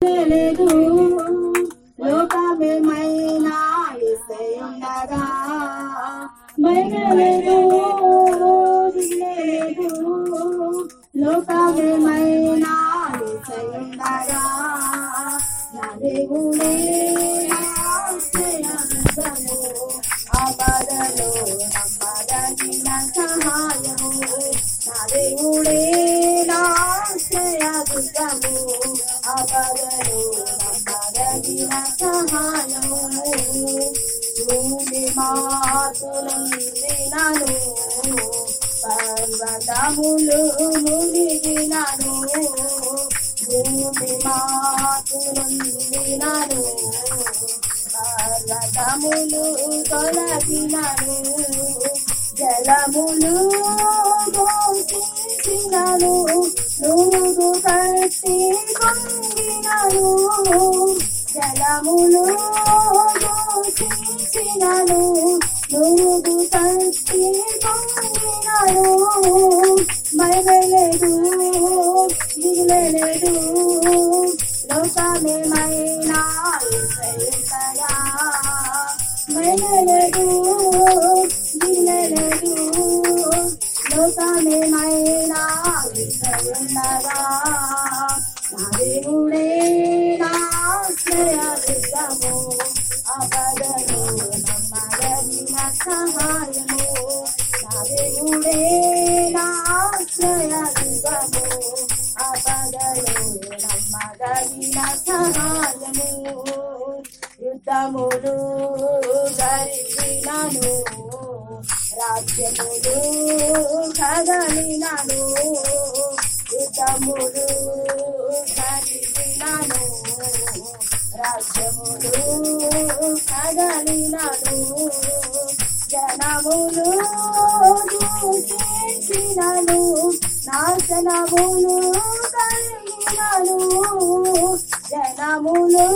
లేదు లోకమేమైనా ఇసై మైనలేదు. లేదు లోకమేమైనా ఇసై నా దేవుడే ఆశ్రయము ఆపదలో నమ్మదగిన సహాయము. నా దేవుడే నాశ్రయదుర్గము ఆపదలో నమ్మదగిన సహాయము. భూమి మాతులందినను పర్వతములు మునిగినను. భూమి మాతులందినను పర్వతములు తొలగినను. జలములు దోషించినను నూరు కట్టి పొంగినను జలములు దోషించినను నూరు కట్టి పొంగినను మైవలేదు దిగులేదు లోకమే మైనా మైనలేదు ఇసయంతగా నా దేవుడే నాశ్రయదుర్గము అపదను నమ్మదగిన సహాయము. నా దేవుడే నాశ్రయదుర్గము అపదను నమ్మదగిన సహాయము. యుద్ధములు గరిగినను రాజ్యములు కదలినను. యుద్ధములు గరిగినను రాజ్యములు కదలినను జనములు దూషించినను నాశనములు కలిగినను జనములు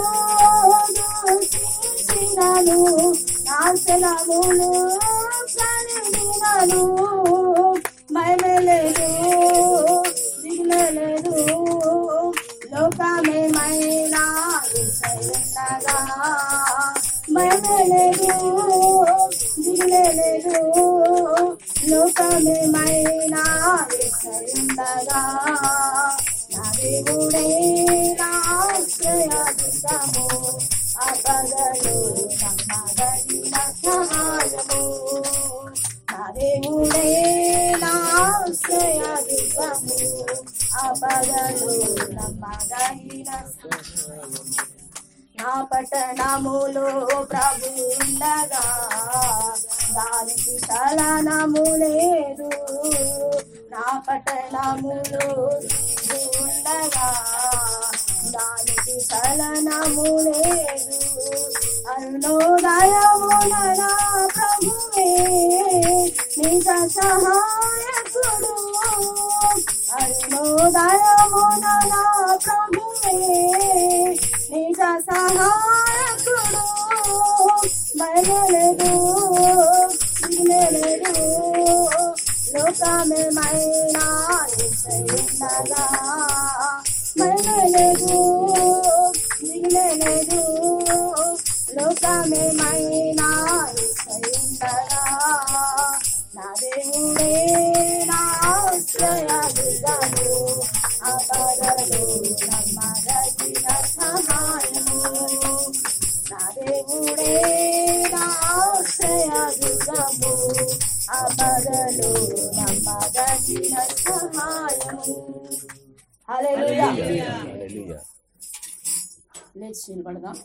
దూషించినను నాశనములు కలిగినను. మైలేదు దిగులేదు లోకమేమైనా విషయంగా నా దేవుడే నాశ్రయము అపదలు నమ్మదగిన సహాయము నా దేవుడే నాశ్రయము అపదలు నమ్మదగిన సహాయము నా పట్టణములో ప్రభు ఉండగా. దానికి చలనము లేదు. నా పట్టణములో ఉండగా. దానికి చలనము లేదు. అరుణోదయమున నా ప్రభువే నిజ సహాయకుడు. అరుణోదయమున నా ప్రభువే సహాయకుడు మైనలేదు దిగులేదు లోకమేమైనా ఇసయుండగా మైనలేదు దిగులేదు లోకమేమైనా ఇసయుండగా నా దేవుడే నాశ్రయదుర్గము అపదలు నమ్మదగిన నా దేవుడే నాశ్రయదుర్గము అపదలు నమ్మదగిన సహాయము హల్లెలూయా హల్లెలూయా. లేచి నిలబడదాం.